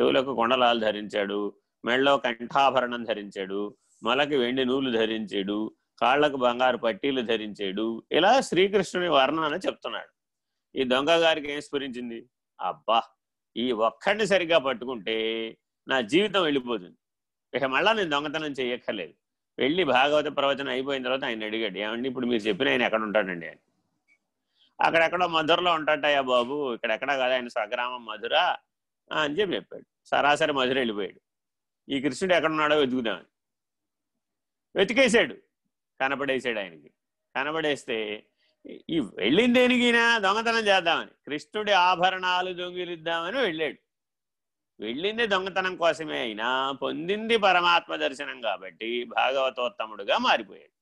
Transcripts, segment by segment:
చెవులకు కొండలాలు ధరించాడు మెళ్ళలో కంఠాభరణం ధరించాడు మొలకి వెండి నూలు ధరించాడు కాళ్ళకు బంగారు పట్టీలు ధరించాడు. ఇలా శ్రీకృష్ణుని వర్ణన చెప్తున్నాడు. ఈ దొంగ గారికి ఏం స్ఫురించింది? అబ్బా ఈ ఒక్కడిని సరిగ్గా పట్టుకుంటే నా జీవితం వెళ్ళిపోతుంది. ఇక మళ్ళా నేను దొంగతనం చేయక్కర్లేదు వెళ్ళి భాగవత ప్రవచనం అయిపోయిన తర్వాత ఆయన అడిగాడు ఏమండి ఇప్పుడు మీరు చెప్పిన ఆయన ఎక్కడ ఉంటాడండి? ఆయన అక్కడెక్కడో మధురలో ఉంటాడయ్యా బాబు. ఇక్కడెక్కడ కదా ఆయన స్వగ్రామం మధుర. అని చెప్పి చెప్పాడు. సరాసరి మధుర వెళ్ళిపోయాడు. ఈ కృష్ణుడు ఎక్కడున్నాడో వెతుకుదామని వెతికేశాడు. కనపడేశాడు ఆయనకి. కనపడేస్తే ఈ వెళ్ళింది దేనికినా దొంగతనం చేద్దామని. కృష్ణుడి ఆభరణాలు దొంగిలిద్దామని వెళ్ళాడు. వెళ్ళింది దొంగతనం కోసమే అయినా పొందింది పరమాత్మ దర్శనం కాబట్టి భాగవతోత్తముడుగా మారిపోయాడు.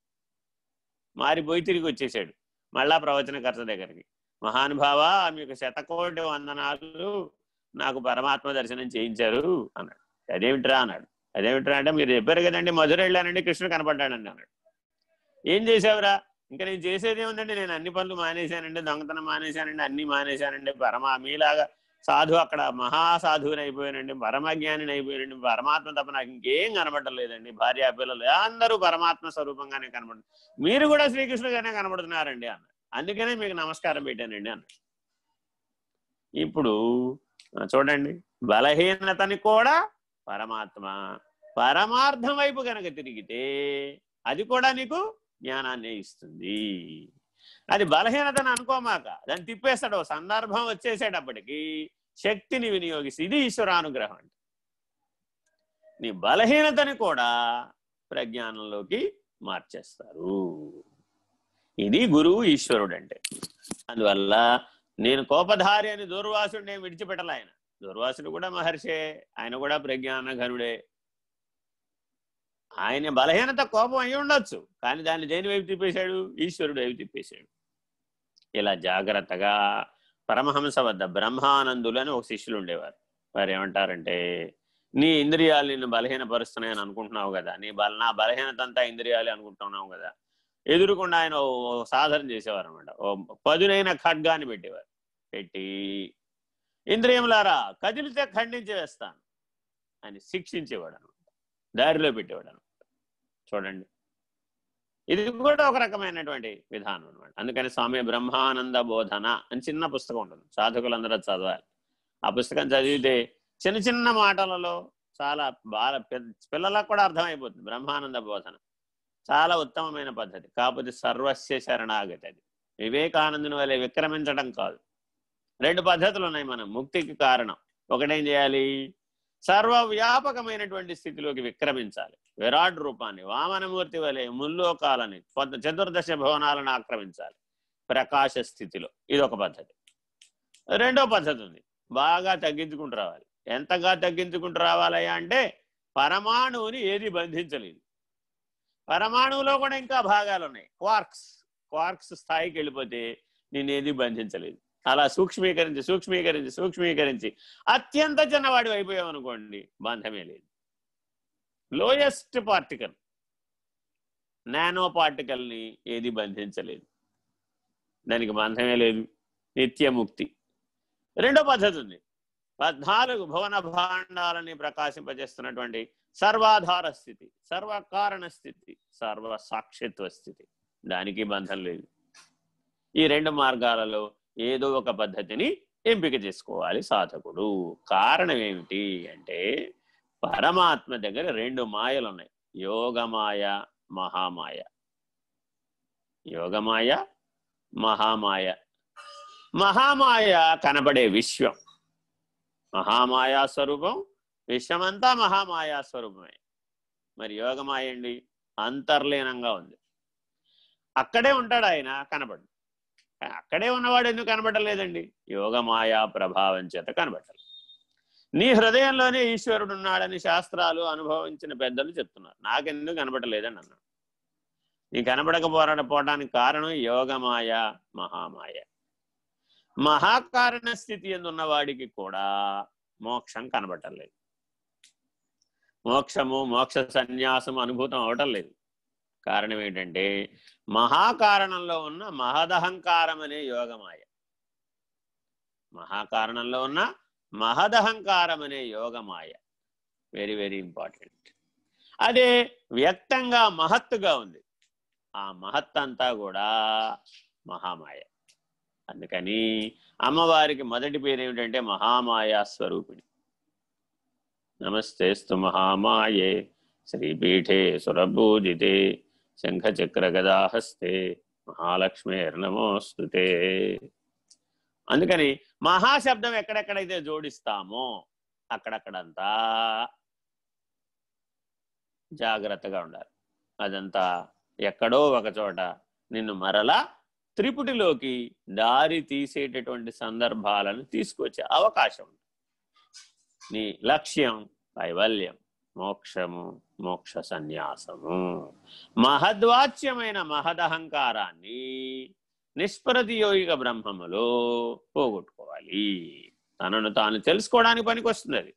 మారిపోయి తిరిగి వచ్చేసాడు మళ్ళా ప్రవచనకర్త దగ్గరికి. మహానుభావ మీకు శతకోటి వందనాలు. నాకు పరమాత్మ దర్శనం చేయించారు అన్నాడు. అదేమిట్రా అన్నాడు. అదేమిట్రా అంటే మీరు చెప్పారు కదండి మధుర వెళ్ళానండి కృష్ణుడు కనపడ్డాడండి అన్నాడు. ఏం చేసావురా ఇంకా నేను చేసేది ఏముందండి నేను అన్ని పనులు మానేశానండి దొంగతనం మానేశానండి అన్ని మానేశానండి పరమా మీలాగా సాధు అక్కడ మహాసాధువుని అయిపోయానండి పరమజ్ఞానిని అయిపోయానండి పరమాత్మ తప్ప నాకు ఇంకేం కనబడలేదండి భార్య పిల్లలు అందరూ పరమాత్మ స్వరూపంగానే కనబడు మీరు కూడా శ్రీకృష్ణుడుగానే కనబడుతున్నారండి అన్న అందుకనే మీకు నమస్కారం పెట్టానండి అన్న ఇప్పుడు చూడండి. బలహీనతని కూడా పరమాత్మ. పరమార్థం వైపు కనుక తిరిగితే అది కూడా నీకు జ్ఞానాన్ని ఇస్తుంది. అది బలహీనతను అనుకోమాక దాన్ని తిప్పేస్తాడు. సందర్భం వచ్చేసేటప్పటికి శక్తిని వినియోగిస్తే ఇది ఈశ్వరానుగ్రహం అంటే. నీ బలహీనతని కూడా ప్రజ్ఞానంలోకి మార్చేస్తారు. ఇది గురువు ఈశ్వరుడు అంటే అందువల్ల నేను కోపధారి అని దూర్వాసుడు నేను విడిచిపెట్టలే ఆయన. దూర్వాసుడు కూడా మహర్షే ఆయన కూడా ప్రజ్ఞాన ఘనుడే ఆయన బలహీనత కోపం అయి ఉండొచ్చు కానీ దాన్ని దేని వైపు తిప్పేశాడు? ఈశ్వరుడు వైపు తిప్పేశాడు. ఇలా జాగ్రత్తగా పరమహంస వద్ద బ్రహ్మానందులు అని ఒక శిష్యులు ఉండేవారు. వారు ఏమంటారంటే నీ ఇంద్రియాలు నిన్ను బలహీనపరుస్తున్నాయని అనుకుంటున్నావు కదా నీ బల నా బలహీనత అంతా ఇంద్రియాలే అనుకుంటున్నావు కదా ఎదురుకుండా ఆయన సాధన చేసేవారు అనమాట ఓ పదునైన ఖడ్గాన్ని పెట్టేవారు. పెట్టి ఇంద్రియములారా కదిలితే ఖండించి వేస్తాను అని శిక్షించేవాడు అనమాట దారిలో పెట్టేవాడు అనమాట చూడండి. ఇది కూడా ఒక రకమైనటువంటి విధానం అనమాట అందుకని స్వామి బ్రహ్మానంద బోధన అని చిన్న పుస్తకం ఉంటుంది. సాధకులందరూ చదవాలి. ఆ పుస్తకం చదివితే చిన్న చిన్న మాటలలో చాలా బాగా పిల్లలకు కూడా అర్థమైపోతుంది. బ్రహ్మానంద బోధన. చాలా ఉత్తమమైన పద్ధతి. కాకపోతే సర్వస్య శరణాగతి అది. వివేకానందుని వల్ల విక్రమించడం కాదు. రెండు పద్ధతులు ఉన్నాయి మనం ముక్తికి కారణం. ఒకటేం చేయాలి? సర్వవ్యాపకమైనటువంటి స్థితిలోకి విక్రమించాలి. విరాట్ రూపాన్ని వామనమూర్తి వలె ముల్లోకాలని చతుర్దశ భవనాలను ఆక్రమించాలి. ప్రకాశ స్థితిలో. ఇది ఒక పద్ధతి. రెండో పద్ధతి ఉంది. బాగా తగ్గించుకుంటూ రావాలి. ఎంతగా తగ్గించుకుంటూ రావాలయ్యా అంటే పరమాణువుని ఏది బంధించలేదు. పరమాణువులో కూడా ఇంకా భాగాలు ఉన్నాయి క్వార్క్స్. క్వార్క్స్ స్థాయికి వెళ్ళిపోతే నేనేది బంధించలేదు. అలా సూక్ష్మీకరించి సూక్ష్మీకరించి సూక్ష్మీకరించి అత్యంత చిన్నవాడి అయిపోయాం అనుకోండి బంధమే లేదు. లోయెస్ట్ పార్టికల్ నానో పార్టికల్ని ఏది బంధించలేదు. దానికి బంధమే లేదు. నిత్యముక్తి. రెండో పద్ధతి ఉంది. పద్నాలుగు భువన భాండాలని ప్రకాశింపజేస్తున్నటువంటి సర్వాధార స్థితి సర్వకారణ స్థితి సర్వ సాక్షిత్వ స్థితి. దానికి బంధం లేదు. ఈ రెండు మార్గాలలో ఏదో ఒక పద్ధతిని ఎంపిక చేసుకోవాలి సాధకుడు. కారణం ఏమిటి అంటే పరమాత్మ దగ్గర రెండు మాయలు ఉన్నాయి. యోగమాయ మహామాయ. యోగమాయ మహామాయ. మహామాయ కనబడే విశ్వం. మహామాయా స్వరూపం విశ్వమంతా మహామాయా స్వరూపమే మరి యోగమాయ అండి అంతర్లీనంగా ఉంది. అక్కడే ఉంటాడు ఆయన కనబడు. అక్కడే ఉన్నవాడు ఎందుకు కనబడలేదండి యోగమాయా ప్రభావం చేత కనబడాలి నీ హృదయంలోనే ఈశ్వరుడు ఉన్నాడని శాస్త్రాలు అనుభవించిన పెద్దలు చెప్తున్నారు. నాకెందుకు కనబడలేదని అన్నాడు. నీ కనబడకపోవడానికి కారణం యోగమాయ మహామాయ. మహాకారణ స్థితి ఎందున్న వాడికి కూడా మోక్షం కనబడటం లేదు మోక్షము మోక్ష సన్యాసం అనుభూతం అవటం లేదు. కారణం ఏంటంటే మహాకారణంలో ఉన్న మహదహంకారం అనే యోగమాయ. మహాకారణంలో ఉన్న మహదహంకారం అనే యోగమాయ. Very very important. అదే వ్యక్తంగా మహత్తుగా ఉంది. ఆ మహత్ అంతా కూడా మహామాయ. అందుకని అమ్మవారికి మొదటి పేరు ఏమిటంటే మహామాయా స్వరూపిణి. నమస్తేస్తు మహామాయే శ్రీపీఠే సురభూజితే శంఖచక్ర గదాహస్తే మహాలక్ష్మీర్నమోస్తుతే అందుకని మహాశబ్దం ఎక్కడెక్కడైతే జోడిస్తామో అక్కడక్కడంతా జాగ్రత్తగా ఉండాలి. అదంతా ఎక్కడో ఒక చోట నిన్ను మరలా త్రిపుటిలోకి దారి తీసేటటువంటి సందర్భాలను తీసుకొచ్చే అవకాశం ఉంది. నీ లక్ష్యం కైవల్యం మోక్షము మోక్ష సన్యాసము. మహద్వాచ్యమైన మహదహంకారాన్ని నిష్ప్రతియోగిక బ్రహ్మములో పోగొట్టుకోవాలి. తనను తాను తెలుసుకోవడానికి పనికి వస్తుంది అది.